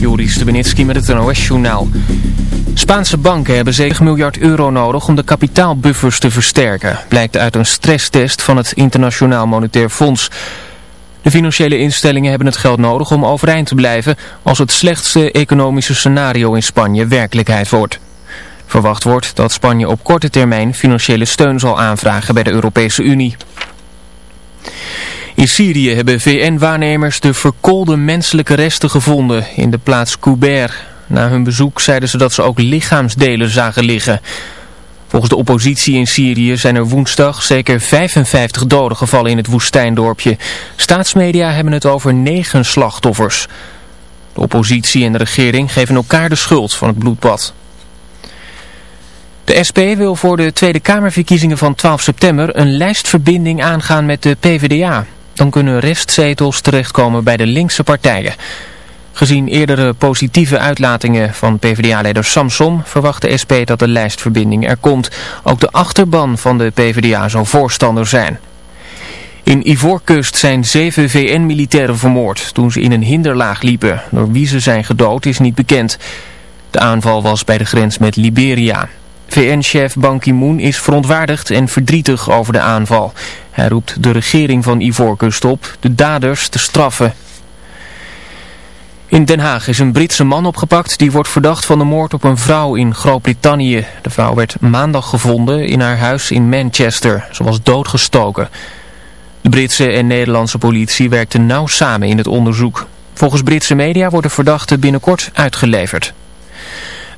Joris Stubenitski met het NOS-journaal. Spaanse banken hebben 7 miljard euro nodig om de kapitaalbuffers te versterken. Blijkt uit een stresstest van het Internationaal Monetair Fonds. De financiële instellingen hebben het geld nodig om overeind te blijven... als het slechtste economische scenario in Spanje werkelijkheid wordt. Verwacht wordt dat Spanje op korte termijn financiële steun zal aanvragen bij de Europese Unie. In Syrië hebben VN-waarnemers de verkoolde menselijke resten gevonden in de plaats Kouber. Na hun bezoek zeiden ze dat ze ook lichaamsdelen zagen liggen. Volgens de oppositie in Syrië zijn er woensdag zeker 55 doden gevallen in het woestijndorpje. Staatsmedia hebben het over negen slachtoffers. De oppositie en de regering geven elkaar de schuld van het bloedbad. De SP wil voor de Tweede Kamerverkiezingen van 12 september een lijstverbinding aangaan met de PvdA. Dan kunnen restzetels terechtkomen bij de linkse partijen. Gezien eerdere positieve uitlatingen van PvdA-leider Samson verwacht de SP dat de lijstverbinding er komt. Ook de achterban van de PvdA zal voorstander zijn. In Ivoorkust zijn zeven VN-militairen vermoord toen ze in een hinderlaag liepen. Door wie ze zijn gedood is niet bekend. De aanval was bij de grens met Liberia. VN-chef Ban Ki-moon is verontwaardigd en verdrietig over de aanval. Hij roept de regering van Ivoorkust op de daders te straffen. In Den Haag is een Britse man opgepakt die wordt verdacht van de moord op een vrouw in Groot-Brittannië. De vrouw werd maandag gevonden in haar huis in Manchester. Ze was doodgestoken. De Britse en Nederlandse politie werkten nauw samen in het onderzoek. Volgens Britse media wordt de verdachte binnenkort uitgeleverd.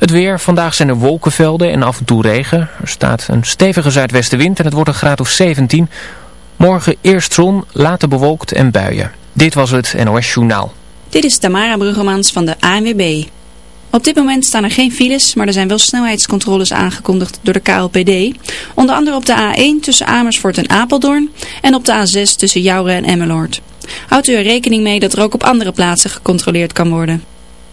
Het weer, vandaag zijn er wolkenvelden en af en toe regen. Er staat een stevige zuidwestenwind en het wordt een graad of 17. Morgen eerst zon, later bewolkt en buien. Dit was het NOS Journaal. Dit is Tamara Bruggemans van de ANWB. Op dit moment staan er geen files, maar er zijn wel snelheidscontroles aangekondigd door de KLPD. Onder andere op de A1 tussen Amersfoort en Apeldoorn en op de A6 tussen Jouren en Emmeloord. Houdt u er rekening mee dat er ook op andere plaatsen gecontroleerd kan worden.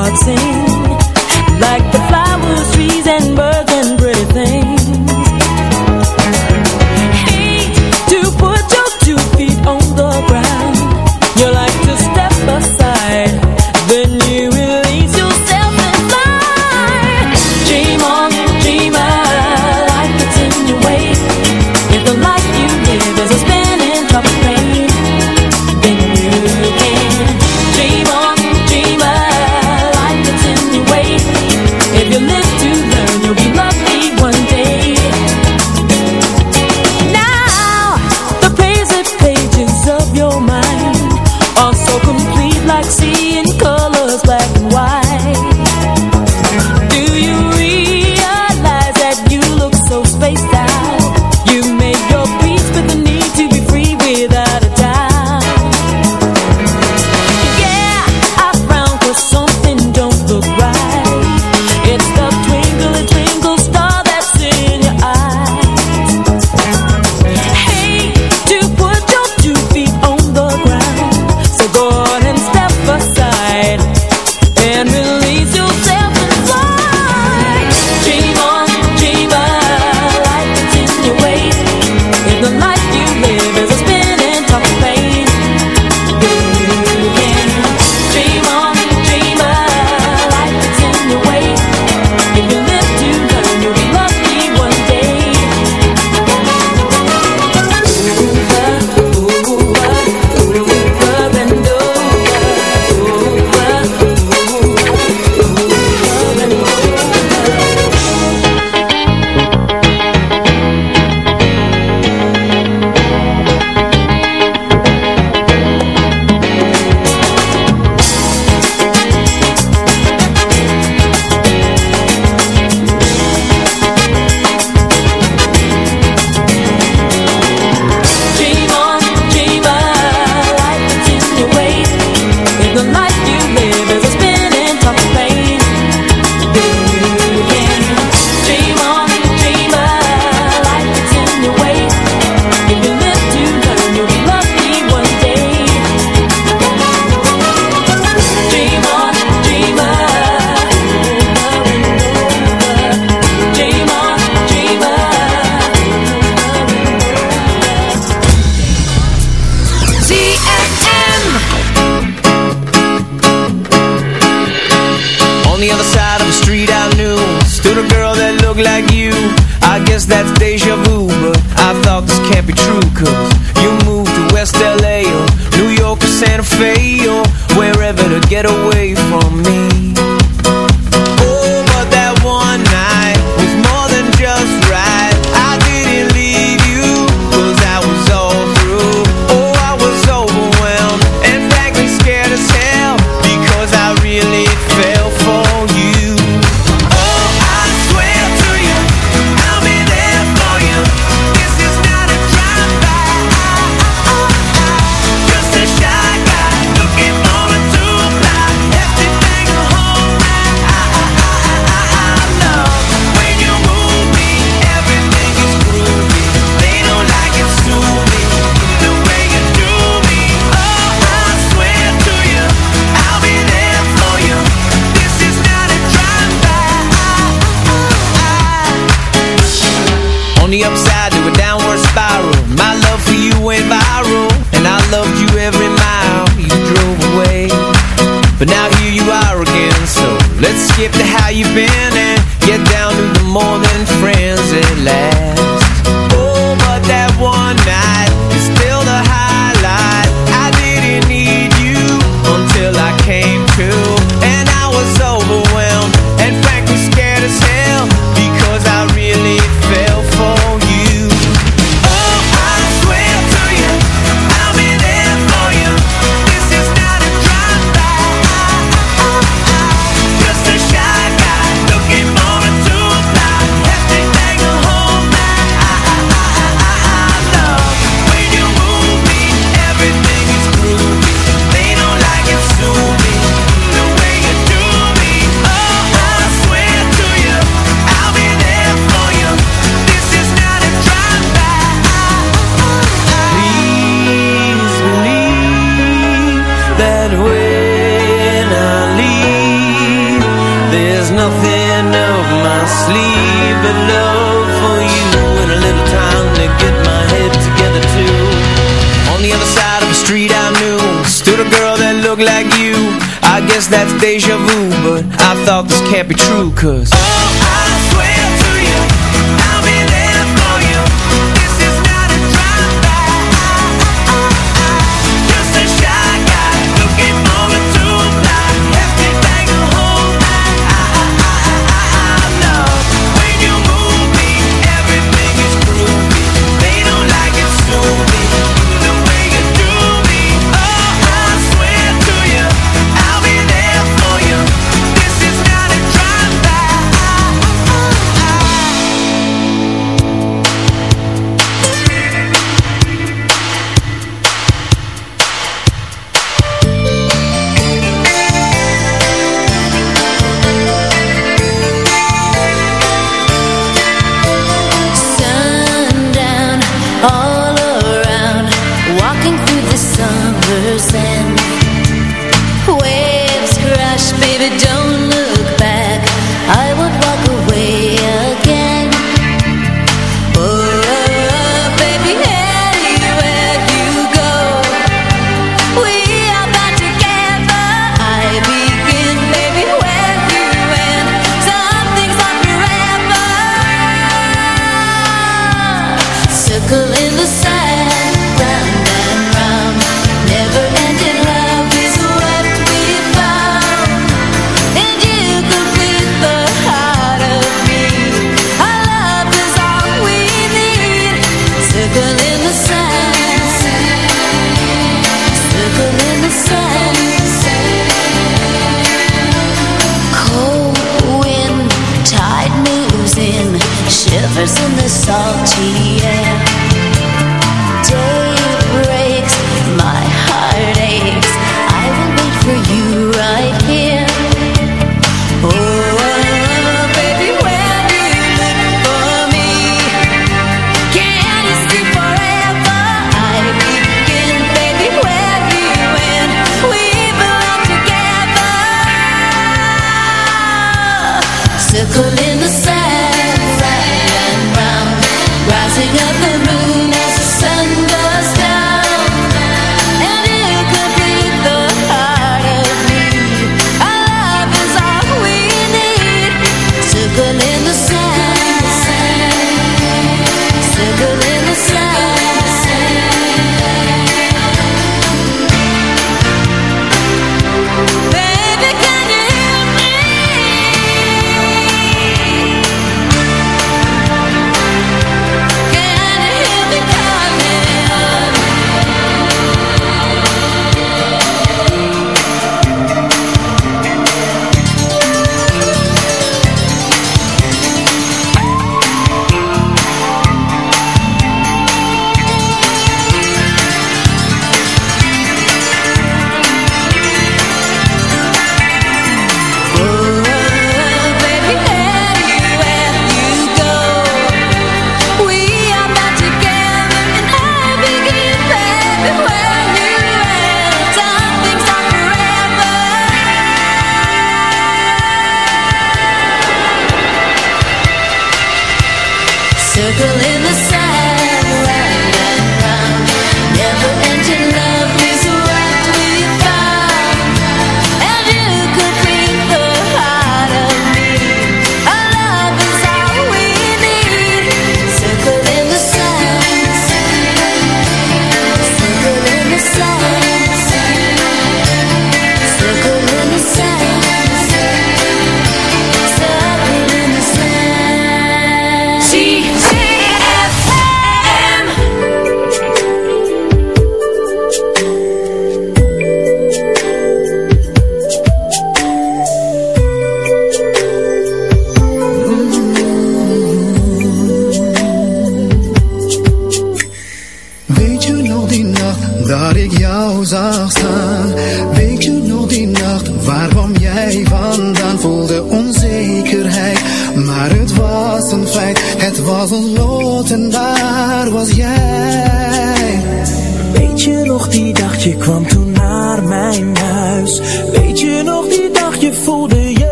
heart sing skip to how you've been. Luca.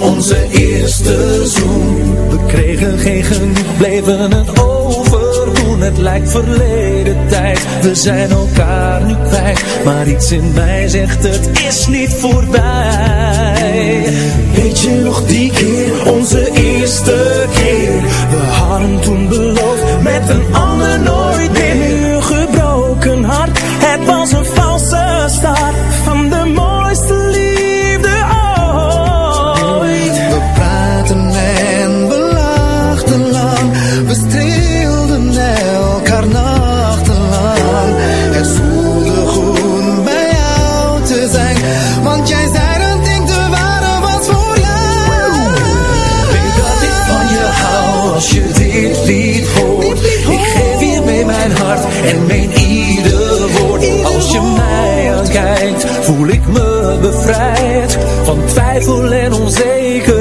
onze eerste zoen. We kregen geen genoeg, bleven het overdoen. Het lijkt verleden tijd, we zijn elkaar nu kwijt. Maar iets in mij zegt het is niet voorbij. Weet je nog die keer, onze eerste twijfel en onzekerheid.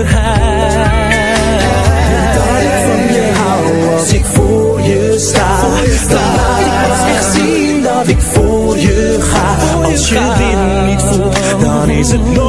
Dat ik van je hou als ik voor je sta. Dan laat ik pas echt zien dat ik voor je ga. Als je dit niet voelt, dan is het nooit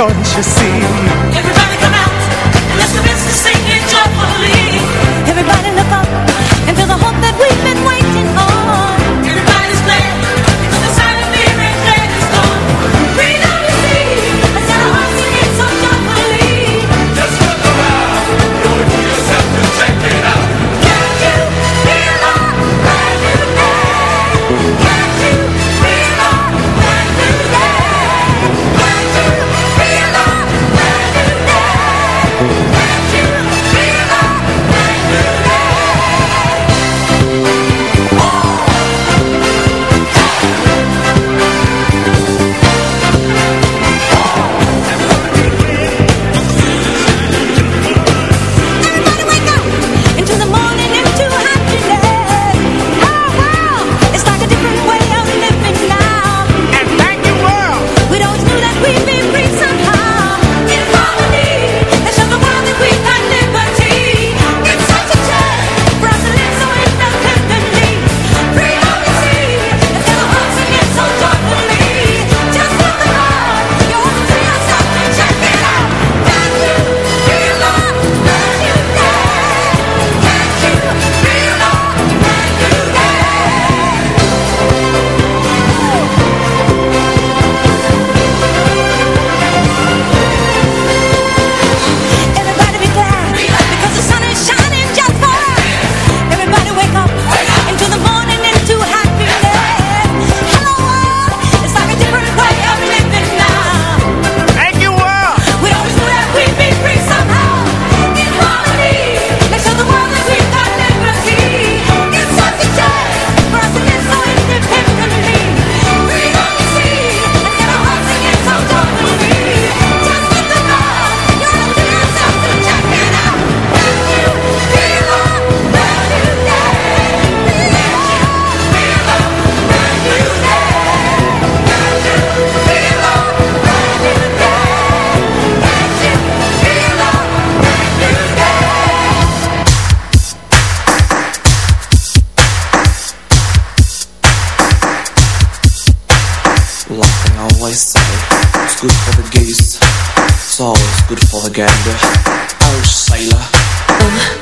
don't you see? It's good for the geese. It's always good for the gander. Irish sailor.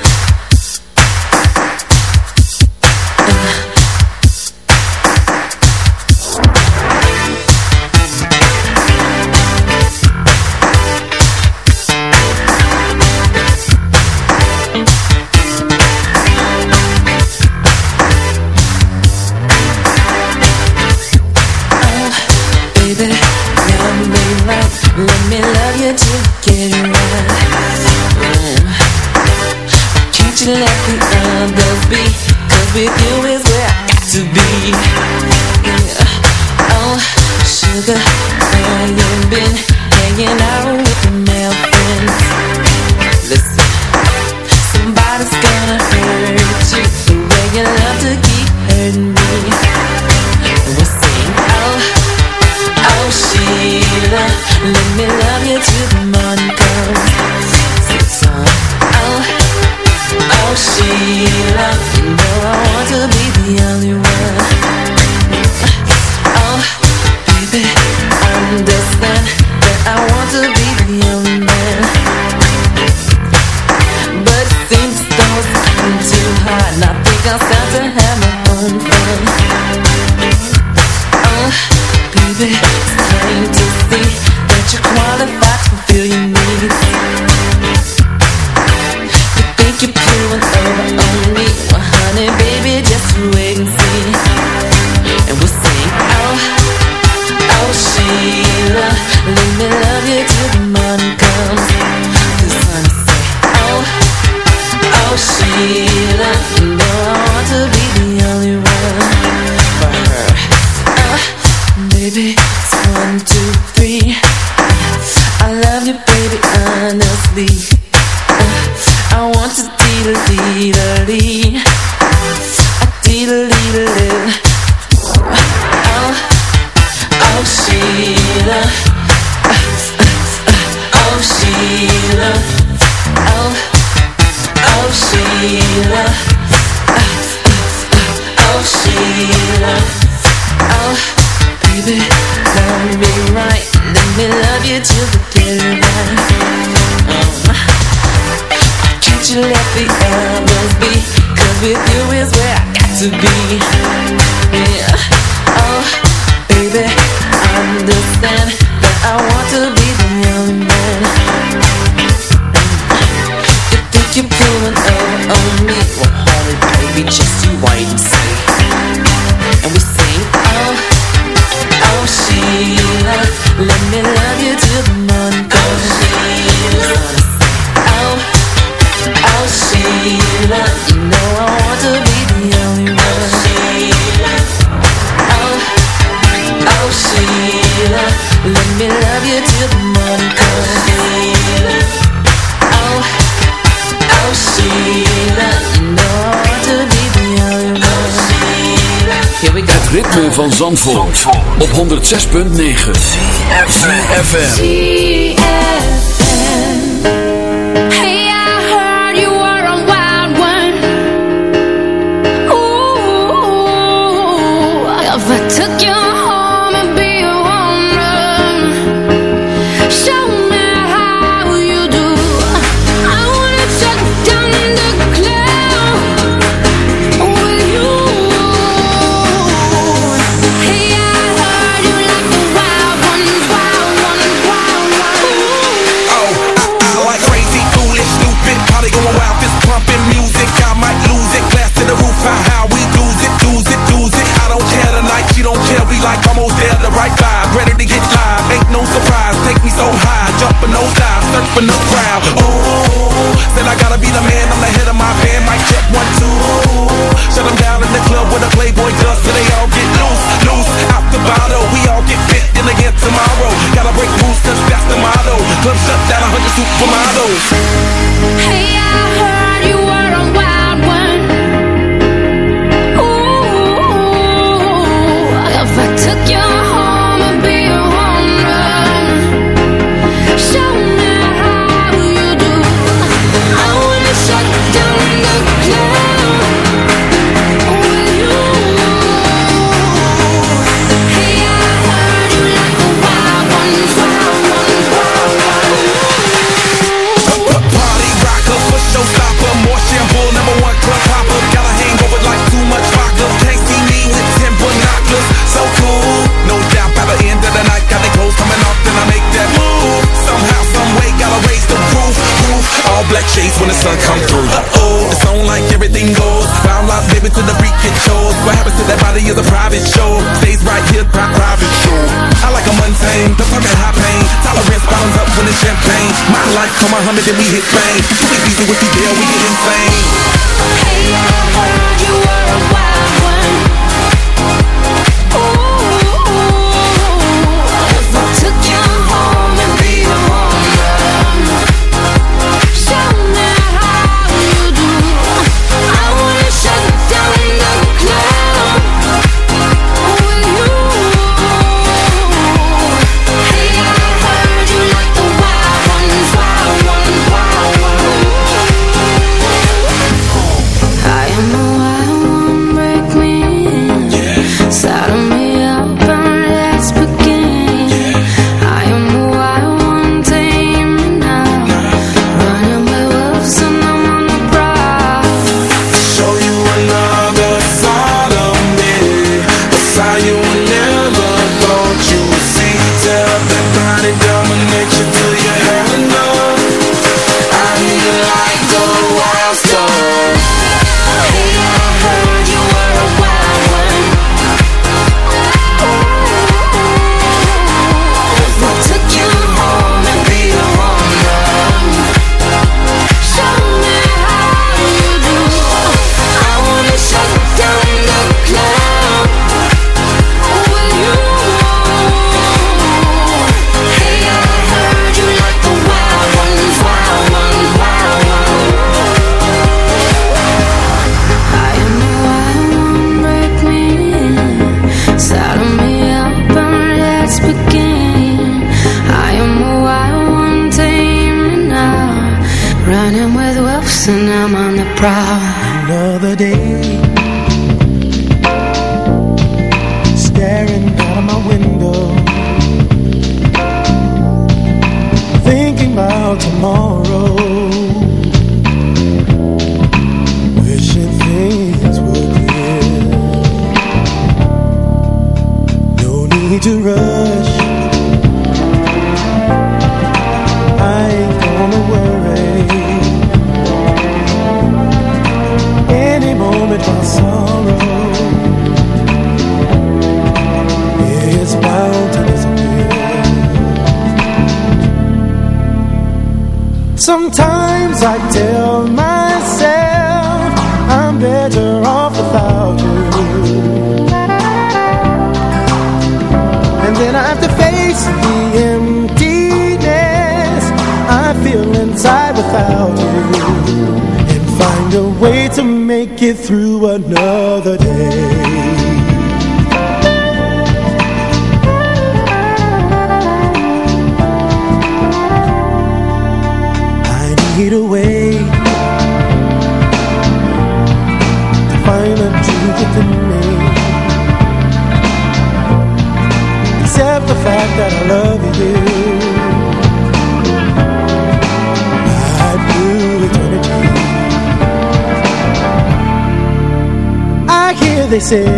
Um. You know I want to be op 106.9 FM. Muhammad and we hit fame. tomorrow. get through another. they say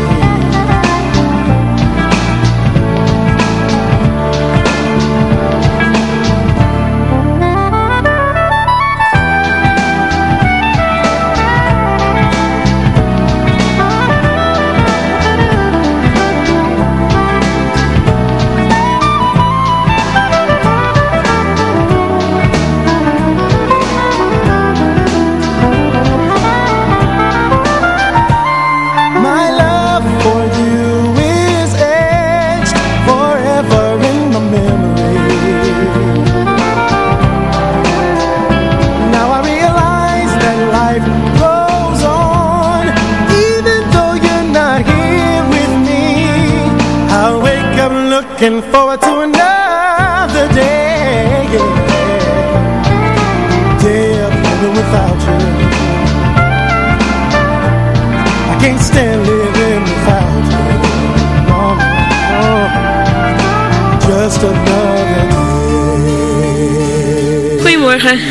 Ajá.